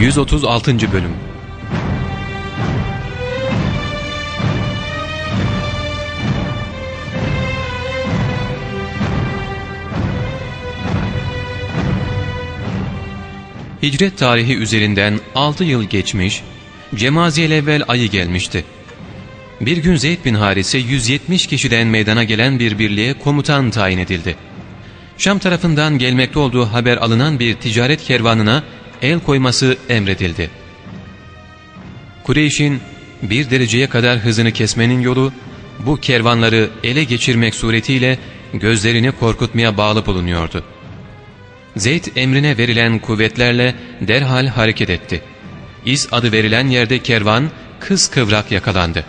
136. Bölüm Hicret tarihi üzerinden 6 yıl geçmiş, Cemaziyel evvel ayı gelmişti. Bir gün Zeyd bin Harise 170 kişiden meydana gelen bir birliğe komutan tayin edildi. Şam tarafından gelmekte olduğu haber alınan bir ticaret kervanına el koyması emredildi. Kureyş'in bir dereceye kadar hızını kesmenin yolu, bu kervanları ele geçirmek suretiyle gözlerini korkutmaya bağlı bulunuyordu. Zeyd emrine verilen kuvvetlerle derhal hareket etti. İz adı verilen yerde kervan kız kıvrak yakalandı.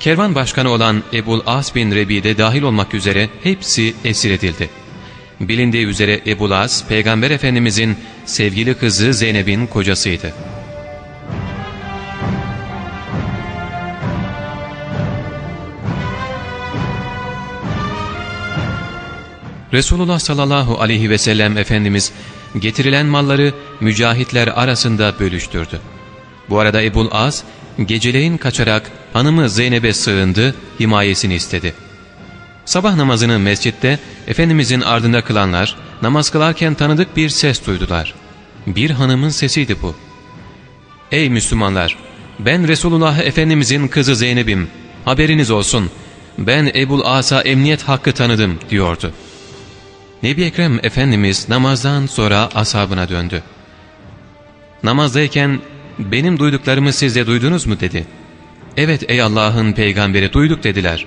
Kervan başkanı olan Ebul As bin Rebi de dahil olmak üzere hepsi esir edildi. Bilindiği üzere Ebul As, Peygamber Efendimizin sevgili kızı Zeynep'in kocasıydı. Resulullah sallallahu aleyhi ve sellem Efendimiz getirilen malları mücahitler arasında bölüştürdü. Bu arada Ebul Az geceleyin kaçarak hanımı Zeynep'e sığındı, himayesini istedi. Sabah namazını mescitte Efendimizin ardında kılanlar namaz kılarken tanıdık bir ses duydular. Bir hanımın sesiydi bu. ''Ey Müslümanlar! Ben Resulullah Efendimizin kızı Zeynep'im. Haberiniz olsun. Ben Ebul Asa emniyet hakkı tanıdım.'' diyordu. Nebi Ekrem Efendimiz namazdan sonra ashabına döndü. Namazdayken benim duyduklarımı siz de duydunuz mu dedi. Evet ey Allah'ın peygamberi duyduk dediler.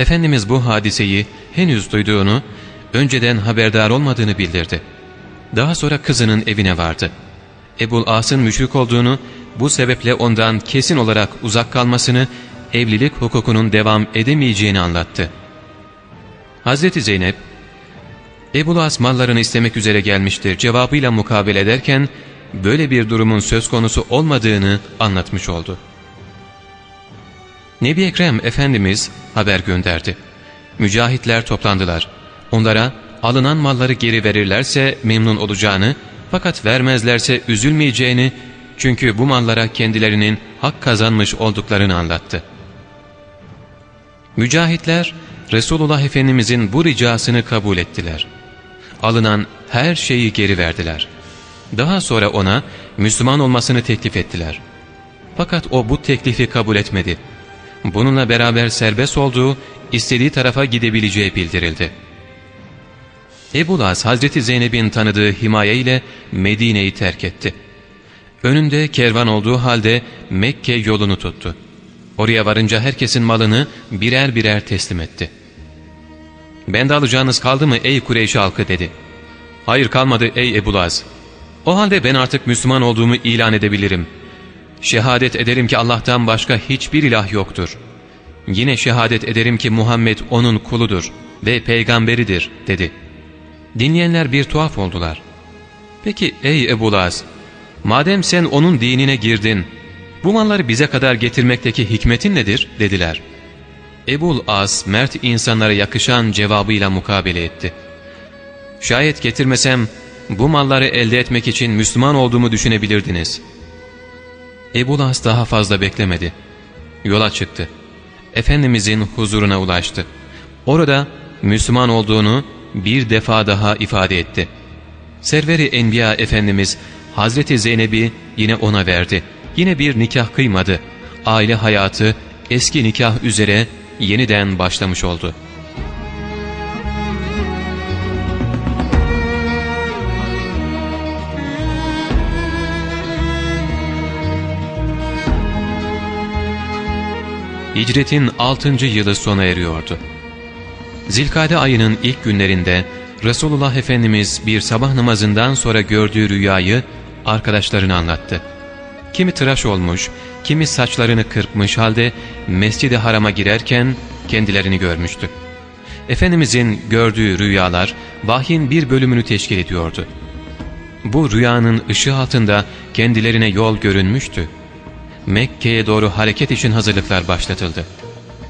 Efendimiz bu hadiseyi henüz duyduğunu, önceden haberdar olmadığını bildirdi. Daha sonra kızının evine vardı. Ebul As'ın müşrik olduğunu, bu sebeple ondan kesin olarak uzak kalmasını, evlilik hukukunun devam edemeyeceğini anlattı. Hazreti Zeynep, Ebu As mallarını istemek üzere gelmiştir cevabıyla mukabele ederken böyle bir durumun söz konusu olmadığını anlatmış oldu. Nebi Ekrem Efendimiz haber gönderdi. Mücahitler toplandılar. Onlara alınan malları geri verirlerse memnun olacağını fakat vermezlerse üzülmeyeceğini çünkü bu mallara kendilerinin hak kazanmış olduklarını anlattı. Mücahitler Resulullah Efendimizin bu ricasını kabul ettiler alınan her şeyi geri verdiler. Daha sonra ona Müslüman olmasını teklif ettiler. Fakat o bu teklifi kabul etmedi. Bununla beraber serbest olduğu, istediği tarafa gidebileceği bildirildi. Ebu Laz Hazreti Zeynep'in tanıdığı himaye ile Medine'yi terk etti. Önünde kervan olduğu halde Mekke yolunu tuttu. Oraya varınca herkesin malını birer birer teslim etti.'' ''Bende alacağınız kaldı mı ey Kureyş halkı?'' dedi. ''Hayır kalmadı ey Ebu Laz. O halde ben artık Müslüman olduğumu ilan edebilirim. Şehadet ederim ki Allah'tan başka hiçbir ilah yoktur. Yine şehadet ederim ki Muhammed onun kuludur ve peygamberidir.'' dedi. Dinleyenler bir tuhaf oldular. ''Peki ey Ebu Laz, madem sen onun dinine girdin, bu malları bize kadar getirmekteki hikmetin nedir?'' dediler. Ebul As mert insanlara yakışan cevabıyla mukabele etti. Şayet getirmesem bu malları elde etmek için Müslüman olduğumu düşünebilirdiniz. Ebul As daha fazla beklemedi. Yola çıktı. Efendimizin huzuruna ulaştı. Orada Müslüman olduğunu bir defa daha ifade etti. Serveri Enbiya Efendimiz Hazreti Zeynep'i yine ona verdi. Yine bir nikah kıymadı. Aile hayatı eski nikah üzere yeniden başlamış oldu. Hicretin 6. yılı sona eriyordu. Zilkade ayının ilk günlerinde Resulullah Efendimiz bir sabah namazından sonra gördüğü rüyayı arkadaşlarına anlattı. Kimi tıraş olmuş, kimi saçlarını kırpmış halde mescid harama girerken kendilerini görmüştü. Efendimizin gördüğü rüyalar vahyin bir bölümünü teşkil ediyordu. Bu rüyanın ışığı altında kendilerine yol görünmüştü. Mekke'ye doğru hareket için hazırlıklar başlatıldı.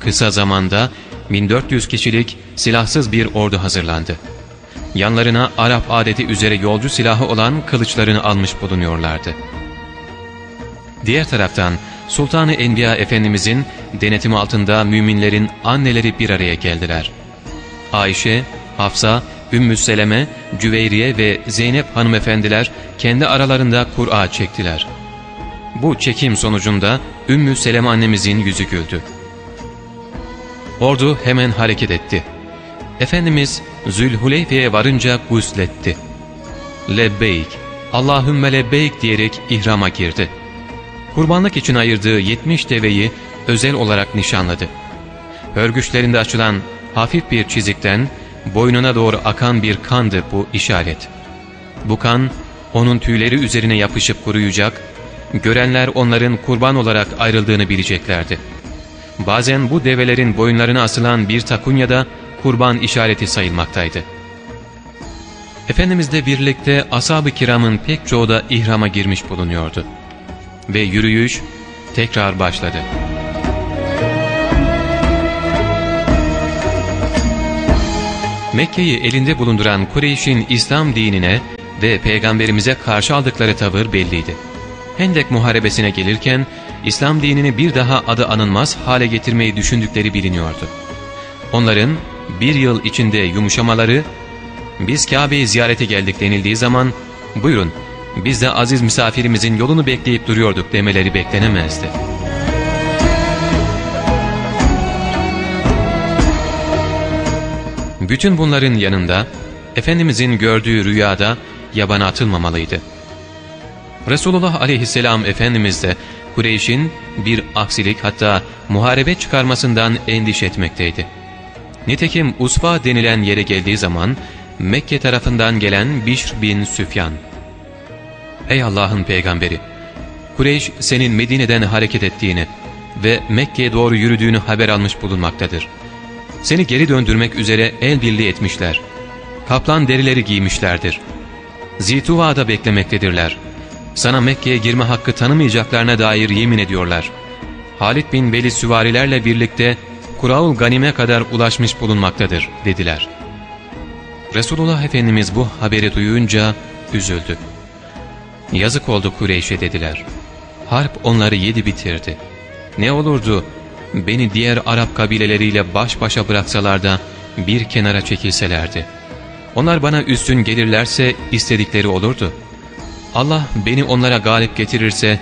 Kısa zamanda 1400 kişilik silahsız bir ordu hazırlandı. Yanlarına Arap adeti üzere yolcu silahı olan kılıçlarını almış bulunuyorlardı. Diğer taraftan Sultanı Enbiya Efendimizin denetimi altında müminlerin anneleri bir araya geldiler. Ayşe, Hafsa, Ümmü Seleme, Cüveyriye ve Zeynep hanımefendiler kendi aralarında Kur'a çektiler. Bu çekim sonucunda Ümmü Seleme annemizin yüzü güldü. Ordu hemen hareket etti. Efendimiz Zülhuleyfe'ye varınca gusletti. Lebbeyk, Allahümme lebbeyk diyerek ihrama girdi. Kurbanlık için ayırdığı 70 deveyi özel olarak nişanladı. Hörgüçlerinde açılan hafif bir çizikten boynuna doğru akan bir kandı bu işaret. Bu kan onun tüyleri üzerine yapışıp kuruyacak, görenler onların kurban olarak ayrıldığını bileceklerdi. Bazen bu develerin boyunlarına asılan bir takunya da kurban işareti sayılmaktaydı. Efendimizle birlikte ashab-ı kiramın pek çoğu da ihrama girmiş bulunuyordu. Ve yürüyüş tekrar başladı. Mekke'yi elinde bulunduran Kureyş'in İslam dinine ve Peygamberimize karşı aldıkları tavır belliydi. Hendek muharebesine gelirken İslam dinini bir daha adı anılmaz hale getirmeyi düşündükleri biliniyordu. Onların bir yıl içinde yumuşamaları, biz Kabe'yi ziyarete geldik denildiği zaman, buyurun biz de aziz misafirimizin yolunu bekleyip duruyorduk demeleri beklenemezdi. Bütün bunların yanında Efendimizin gördüğü rüyada yabana atılmamalıydı. Resulullah aleyhisselam Efendimiz de Kureyş'in bir aksilik hatta muharebe çıkarmasından endişe etmekteydi. Nitekim Usfa denilen yere geldiği zaman Mekke tarafından gelen Bişr bin Süfyan. Ey Allah'ın peygamberi! Kureyş senin Medine'den hareket ettiğini ve Mekke'ye doğru yürüdüğünü haber almış bulunmaktadır. Seni geri döndürmek üzere el birliği etmişler. Kaplan derileri giymişlerdir. Zituva'da beklemektedirler. Sana Mekke'ye girme hakkı tanımayacaklarına dair yemin ediyorlar. Halid bin Velid süvarilerle birlikte Kuraul Ganim'e kadar ulaşmış bulunmaktadır dediler. Resulullah Efendimiz bu haberi duyunca üzüldü. Yazık oldu Kureyş'e dediler. Harp onları yedi bitirdi. Ne olurdu beni diğer Arap kabileleriyle baş başa bıraksalar da bir kenara çekilselerdi. Onlar bana üstün gelirlerse istedikleri olurdu. Allah beni onlara galip getirirse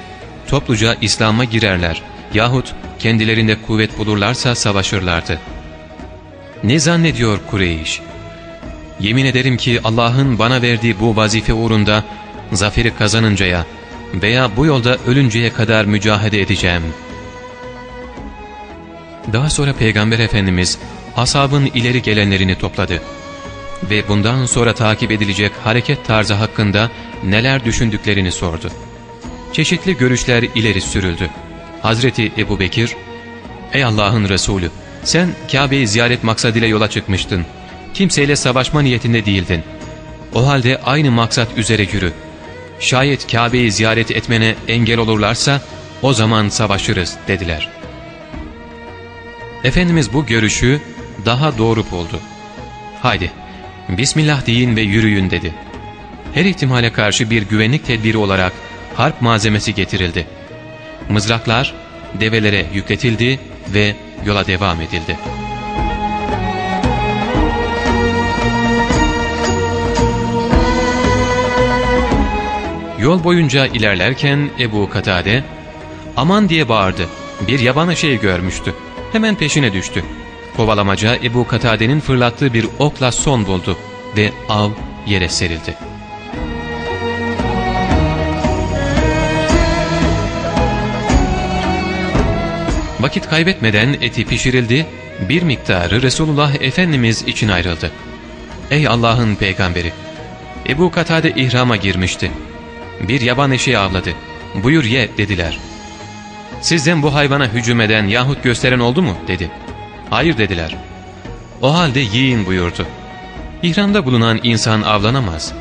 topluca İslam'a girerler yahut kendilerinde kuvvet bulurlarsa savaşırlardı. Ne zannediyor Kureyş? Yemin ederim ki Allah'ın bana verdiği bu vazife uğrunda zaferi kazanıncaya veya bu yolda ölünceye kadar mücahede edeceğim. Daha sonra Peygamber Efendimiz asabın ileri gelenlerini topladı ve bundan sonra takip edilecek hareket tarzı hakkında neler düşündüklerini sordu. Çeşitli görüşler ileri sürüldü. Hazreti Ebu Bekir, ''Ey Allah'ın Resulü, sen Kabe'yi ziyaret maksadıyla yola çıkmıştın. Kimseyle savaşma niyetinde değildin. O halde aynı maksat üzere yürü. Şayet Kabe'yi ziyaret etmene engel olurlarsa o zaman savaşırız.'' dediler. Efendimiz bu görüşü daha doğru buldu. ''Haydi, Bismillah deyin ve yürüyün.'' dedi. Her ihtimale karşı bir güvenlik tedbiri olarak harp malzemesi getirildi. Mızraklar develere yükletildi ve yola devam edildi. Yol boyunca ilerlerken Ebu Katade aman diye bağırdı. Bir yaban şey görmüştü. Hemen peşine düştü. Kovalamaca Ebu Katade'nin fırlattığı bir okla son buldu ve av yere serildi. Vakit kaybetmeden eti pişirildi, bir miktarı Resulullah Efendimiz için ayrıldı. Ey Allah'ın peygamberi! Ebu Katade ihrama girmişti. Bir yaban eşeği avladı. Buyur ye dediler. Sizden bu hayvana hücum eden yahut gösteren oldu mu? dedi. Hayır dediler. O halde yiyin buyurdu. İhramda bulunan insan avlanamaz.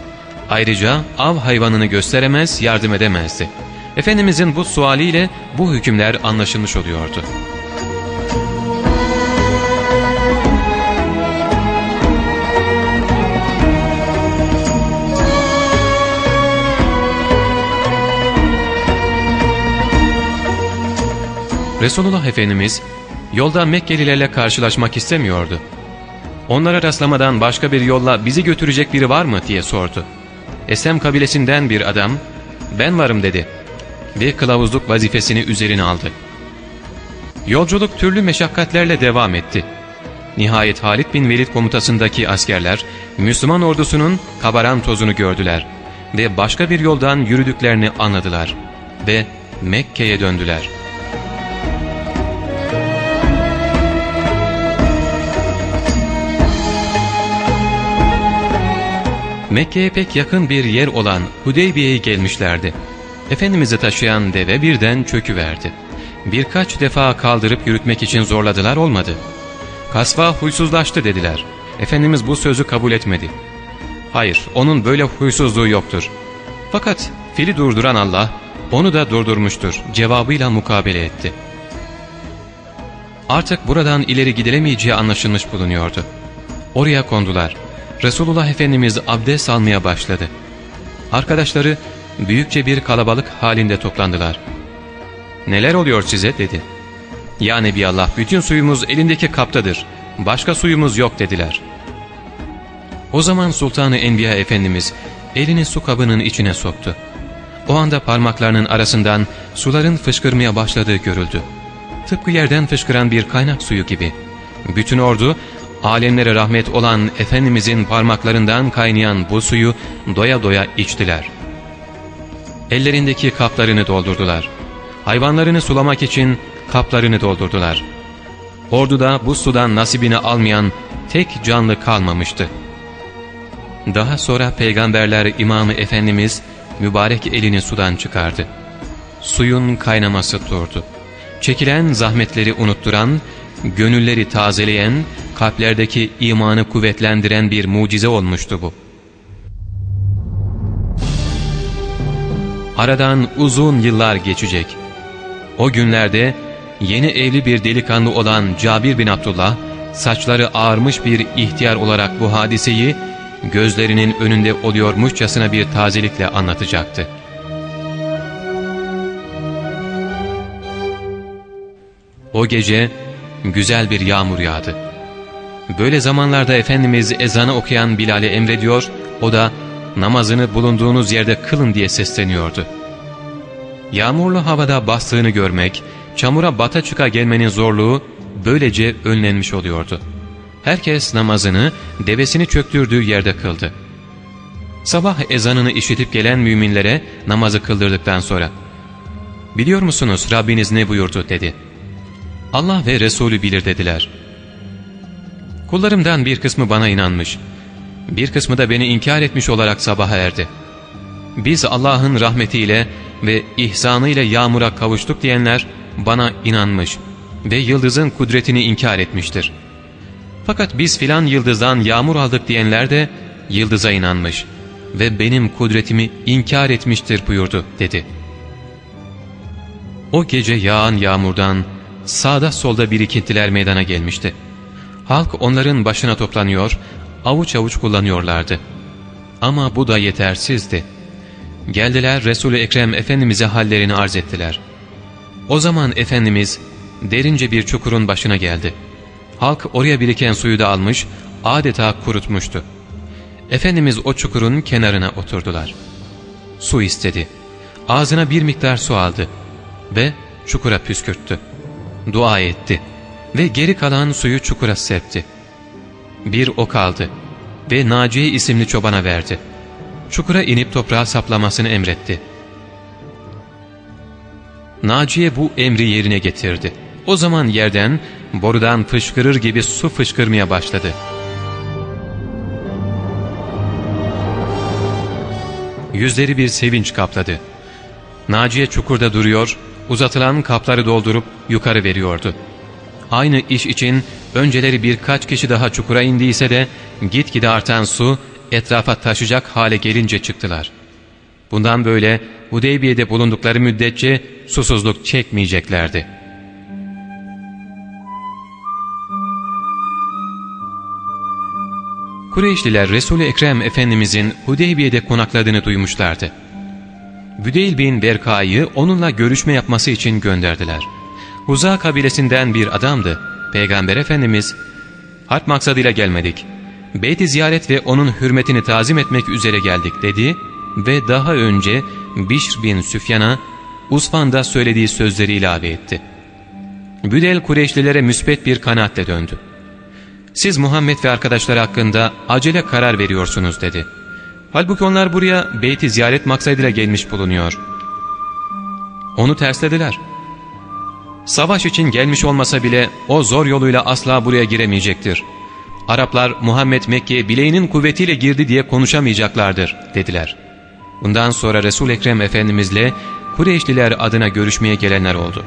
Ayrıca av hayvanını gösteremez, yardım edemezdi. Efendimizin bu sualiyle bu hükümler anlaşılmış oluyordu. Resulullah Efendimiz yolda Mekkelilerle karşılaşmak istemiyordu. Onlara rastlamadan başka bir yolla bizi götürecek biri var mı diye sordu. Esem kabilesinden bir adam ben varım dedi ve kılavuzluk vazifesini üzerine aldı. Yolculuk türlü meşakkatlerle devam etti. Nihayet Halid bin Velid komutasındaki askerler Müslüman ordusunun kabaran tozunu gördüler ve başka bir yoldan yürüdüklerini anladılar ve Mekke'ye döndüler. Mekke'ye pek yakın bir yer olan Hudeybiye'ye gelmişlerdi. Efendimiz'i taşıyan deve birden çöküverdi. Birkaç defa kaldırıp yürütmek için zorladılar olmadı. Kasva huysuzlaştı dediler. Efendimiz bu sözü kabul etmedi. Hayır, onun böyle huysuzluğu yoktur. Fakat fili durduran Allah, onu da durdurmuştur cevabıyla mukabele etti. Artık buradan ileri gidilemeyeceği anlaşılmış bulunuyordu. Oraya kondular. Resulullah Efendimiz abdest almaya başladı. Arkadaşları büyükçe bir kalabalık halinde toplandılar. ''Neler oluyor size?'' dedi. ''Ya Allah, bütün suyumuz elindeki kaptadır. Başka suyumuz yok.'' dediler. O zaman Sultanı Enbiya Efendimiz elini su kabının içine soktu. O anda parmaklarının arasından suların fışkırmaya başladığı görüldü. Tıpkı yerden fışkıran bir kaynak suyu gibi. Bütün ordu alemlere rahmet olan Efendimizin parmaklarından kaynayan bu suyu doya doya içtiler. Ellerindeki kaplarını doldurdular. Hayvanlarını sulamak için kaplarını doldurdular. Orduda bu sudan nasibini almayan tek canlı kalmamıştı. Daha sonra peygamberler İmamı Efendimiz mübarek elini sudan çıkardı. Suyun kaynaması durdu. Çekilen zahmetleri unutturan, gönülleri tazeleyen, kalplerdeki imanı kuvvetlendiren bir mucize olmuştu bu. Aradan uzun yıllar geçecek. O günlerde yeni evli bir delikanlı olan Cabir bin Abdullah, saçları ağarmış bir ihtiyar olarak bu hadiseyi gözlerinin önünde oluyormuşçasına bir tazelikle anlatacaktı. O gece güzel bir yağmur yağdı. Böyle zamanlarda Efendimiz ezanı okuyan Bilal'e emrediyor, o da namazını bulunduğunuz yerde kılın diye sesleniyordu. Yağmurlu havada bastığını görmek, çamura bata çıka gelmenin zorluğu böylece önlenmiş oluyordu. Herkes namazını devesini çöktürdüğü yerde kıldı. Sabah ezanını işitip gelen müminlere namazı kıldırdıktan sonra ''Biliyor musunuz Rabbiniz ne buyurdu?'' dedi. ''Allah ve Resulü bilir.'' dediler. Kullarımdan bir kısmı bana inanmış, bir kısmı da beni inkar etmiş olarak sabaha erdi. Biz Allah'ın rahmetiyle ve ihsanıyla yağmura kavuştuk diyenler bana inanmış ve yıldızın kudretini inkar etmiştir. Fakat biz filan yıldızdan yağmur aldık diyenler de yıldıza inanmış ve benim kudretimi inkar etmiştir buyurdu dedi. O gece yağan yağmurdan sağda solda birikintiler meydana gelmişti. Halk onların başına toplanıyor, avuç avuç kullanıyorlardı. Ama bu da yetersizdi. Geldiler Resul-i Ekrem Efendimiz'e hallerini arz ettiler. O zaman Efendimiz derince bir çukurun başına geldi. Halk oraya biriken suyu da almış, adeta kurutmuştu. Efendimiz o çukurun kenarına oturdular. Su istedi. Ağzına bir miktar su aldı ve çukura püskürttü. Dua etti ve geri kalan suyu çukura septi. Bir ok aldı ve Naciye isimli çobana verdi. Çukura inip toprağa saplamasını emretti. Naciye bu emri yerine getirdi. O zaman yerden, borudan fışkırır gibi su fışkırmaya başladı. Yüzleri bir sevinç kapladı. Naciye çukurda duruyor, uzatılan kapları doldurup yukarı veriyordu. Aynı iş için önceleri birkaç kişi daha çukura indiyse de gitgide artan su etrafa taşacak hale gelince çıktılar. Bundan böyle Hudeybiye'de bulundukları müddetçe susuzluk çekmeyeceklerdi. Kureyşliler Resul-i Ekrem Efendimizin Hudeybiye'de konakladığını duymuşlardı. Büdeyl bin Verka'yı onunla görüşme yapması için gönderdiler. Huza kabilesinden bir adamdı. Peygamber Efendimiz, harp maksadıyla gelmedik. Beyti ziyaret ve onun hürmetini tazim etmek üzere geldik dedi ve daha önce Bişr bin Süfyan'a Usfan'da söylediği sözleri ilave etti. Büdel Kureyşlilere müspet bir kanaatle döndü. Siz Muhammed ve arkadaşları hakkında acele karar veriyorsunuz dedi. Halbuki onlar buraya beyti ziyaret maksadıyla gelmiş bulunuyor. Onu terslediler. Savaş için gelmiş olmasa bile o zor yoluyla asla buraya giremeyecektir. Araplar Muhammed Mekke'ye bileğinin kuvvetiyle girdi diye konuşamayacaklardır dediler. Bundan sonra Resul Ekrem Efendimizle Kureyşliler adına görüşmeye gelenler oldu.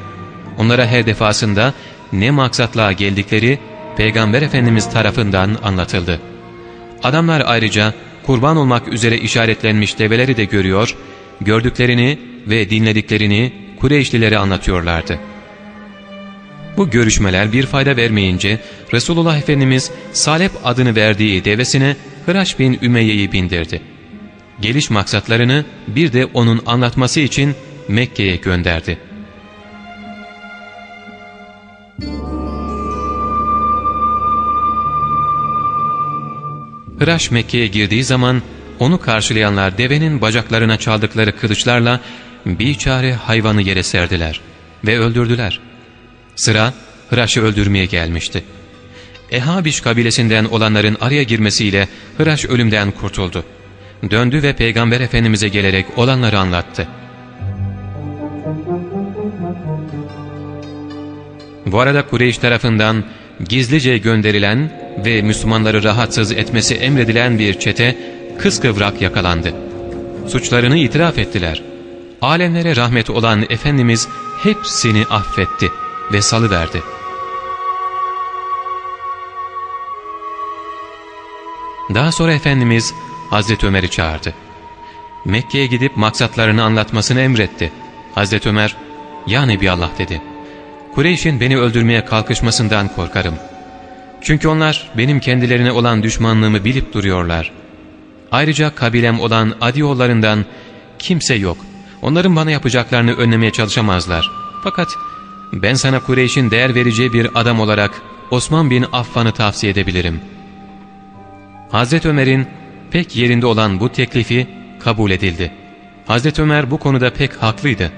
Onlara her defasında ne maksatla geldikleri Peygamber Efendimiz tarafından anlatıldı. Adamlar ayrıca kurban olmak üzere işaretlenmiş develeri de görüyor, gördüklerini ve dinlediklerini Kureyşlilere anlatıyorlardı. Bu görüşmeler bir fayda vermeyince Resulullah Efendimiz Salep adını verdiği devesine Hıraş bin Ümeyye'yi bindirdi. Geliş maksatlarını bir de onun anlatması için Mekke'ye gönderdi. Hıraş Mekke'ye girdiği zaman onu karşılayanlar devenin bacaklarına çaldıkları kılıçlarla bir çare hayvanı yere serdiler ve öldürdüler. Sıra Hıraş'ı öldürmeye gelmişti. Ehabiş kabilesinden olanların araya girmesiyle Hıraş ölümden kurtuldu. Döndü ve Peygamber Efendimiz'e gelerek olanları anlattı. Bu arada Kureyş tarafından gizlice gönderilen ve Müslümanları rahatsız etmesi emredilen bir çete kıskıvrak yakalandı. Suçlarını itiraf ettiler. Alemlere rahmet olan Efendimiz hepsini affetti ve salıverdi. Daha sonra Efendimiz Hazreti Ömer'i çağırdı. Mekke'ye gidip maksatlarını anlatmasını emretti. Hazreti Ömer, ''Ya Nebiallah'' dedi. ''Kureyş'in beni öldürmeye kalkışmasından korkarım. Çünkü onlar benim kendilerine olan düşmanlığımı bilip duruyorlar. Ayrıca kabilem olan Adiyoğullarından kimse yok. Onların bana yapacaklarını önlemeye çalışamazlar. Fakat ben sana Kureyş'in değer vereceği bir adam olarak Osman bin Affan'ı tavsiye edebilirim. Hazreti Ömer'in pek yerinde olan bu teklifi kabul edildi. Hazreti Ömer bu konuda pek haklıydı.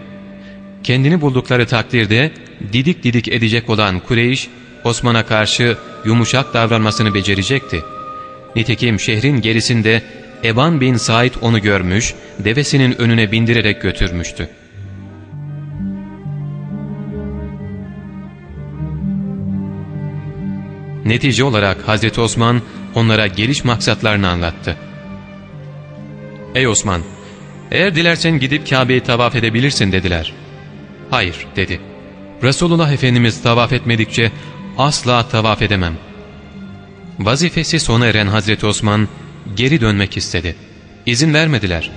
Kendini buldukları takdirde didik didik edecek olan Kureyş, Osman'a karşı yumuşak davranmasını becerecekti. Nitekim şehrin gerisinde Eban bin Said onu görmüş, devesinin önüne bindirerek götürmüştü. Netice olarak Hazreti Osman onlara geliş maksatlarını anlattı. ''Ey Osman, eğer dilersen gidip Kabe'yi tavaf edebilirsin.'' dediler. ''Hayır.'' dedi. ''Resulullah Efendimiz tavaf etmedikçe asla tavaf edemem.'' Vazifesi sona eren Hazreti Osman geri dönmek istedi. İzin vermediler.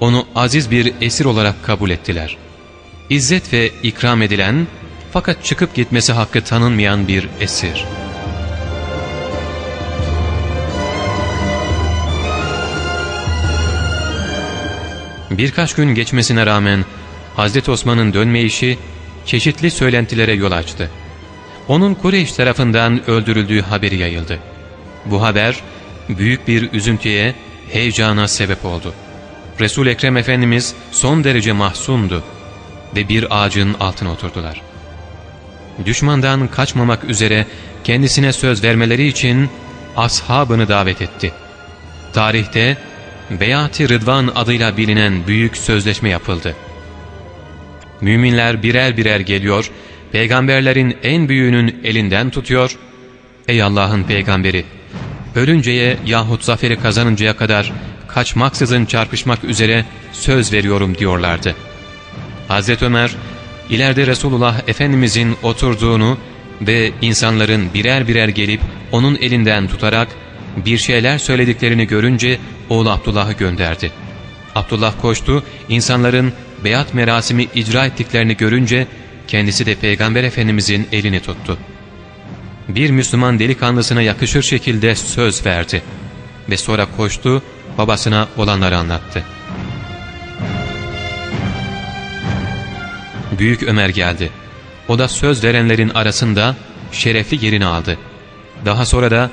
Onu aziz bir esir olarak kabul ettiler. İzzet ve ikram edilen fakat çıkıp gitmesi hakkı tanınmayan bir esir.'' Birkaç gün geçmesine rağmen Hazreti Osman'ın dönme işi çeşitli söylentilere yol açtı. Onun Kureyş tarafından öldürüldüğü haberi yayıldı. Bu haber büyük bir üzüntüye, heyecana sebep oldu. Resul Ekrem Efendimiz son derece mahzundu ve bir ağacın altına oturdular. Düşmandan kaçmamak üzere kendisine söz vermeleri için ashabını davet etti. Tarihte Beyat-ı Rıdvan adıyla bilinen büyük sözleşme yapıldı. Müminler birer birer geliyor, peygamberlerin en büyüğünün elinden tutuyor, ''Ey Allah'ın peygamberi, ölünceye yahut zaferi kazanıncaya kadar kaçmaksızın çarpışmak üzere söz veriyorum.'' diyorlardı. Hazreti Ömer, ileride Resulullah Efendimizin oturduğunu ve insanların birer birer gelip onun elinden tutarak bir şeyler söylediklerini görünce oğlu Abdullah'ı gönderdi. Abdullah koştu, insanların beyat merasimi icra ettiklerini görünce kendisi de Peygamber Efendimizin elini tuttu. Bir Müslüman delikanlısına yakışır şekilde söz verdi ve sonra koştu, babasına olanları anlattı. Büyük Ömer geldi. O da söz verenlerin arasında şerefli yerini aldı. Daha sonra da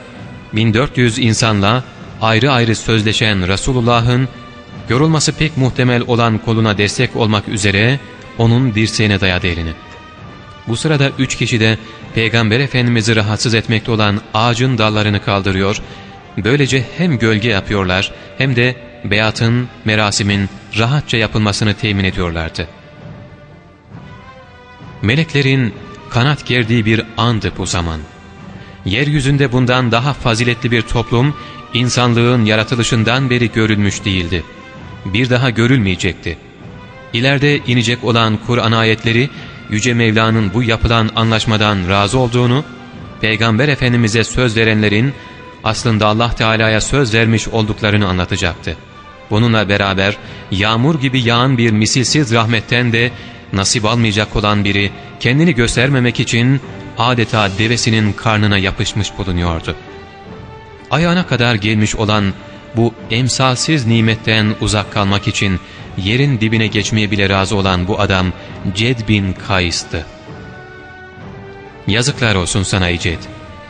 1400 insanla ayrı ayrı sözleşen Resulullah'ın yorulması pek muhtemel olan koluna destek olmak üzere onun dirseğine dayadı elini. Bu sırada üç kişi de Peygamber Efendimiz'i rahatsız etmekte olan ağacın dallarını kaldırıyor, böylece hem gölge yapıyorlar hem de beyatın, merasimin rahatça yapılmasını temin ediyorlardı. Meleklerin kanat gerdiği bir andı bu zaman. Yeryüzünde bundan daha faziletli bir toplum, insanlığın yaratılışından beri görülmüş değildi. Bir daha görülmeyecekti. İleride inecek olan Kur'an ayetleri, Yüce Mevla'nın bu yapılan anlaşmadan razı olduğunu, Peygamber Efendimiz'e söz verenlerin aslında Allah Teala'ya söz vermiş olduklarını anlatacaktı. Bununla beraber yağmur gibi yağan bir misilsiz rahmetten de nasip almayacak olan biri kendini göstermemek için adeta devesinin karnına yapışmış bulunuyordu. Ayağına kadar gelmiş olan bu emsalsiz nimetten uzak kalmak için yerin dibine geçmeye bile razı olan bu adam Ced bin Kays'tı. Yazıklar olsun sana Ced.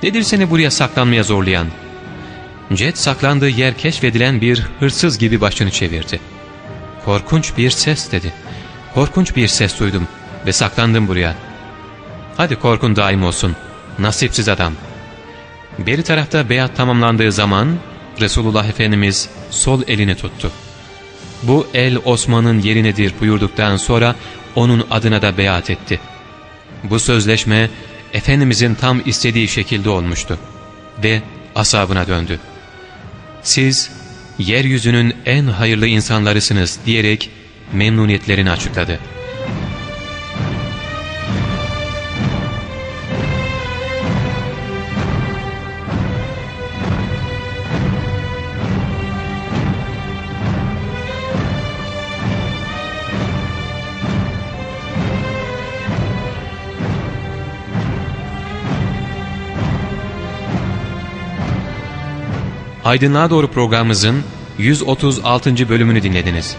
Nedir seni buraya saklanmaya zorlayan? Ced saklandığı yer keşfedilen bir hırsız gibi başını çevirdi. Korkunç bir ses dedi. Korkunç bir ses duydum ve saklandım buraya. Hadi korkun daim olsun. Nasipsiz adam. Beri tarafta beyat tamamlandığı zaman Resulullah Efendimiz sol elini tuttu. Bu el Osman'ın yerinedir buyurduktan sonra onun adına da beyat etti. Bu sözleşme Efendimizin tam istediği şekilde olmuştu ve asabına döndü. Siz yeryüzünün en hayırlı insanlarısınız diyerek memnuniyetlerini açıkladı. Aydınlığa Doğru programımızın 136. bölümünü dinlediniz.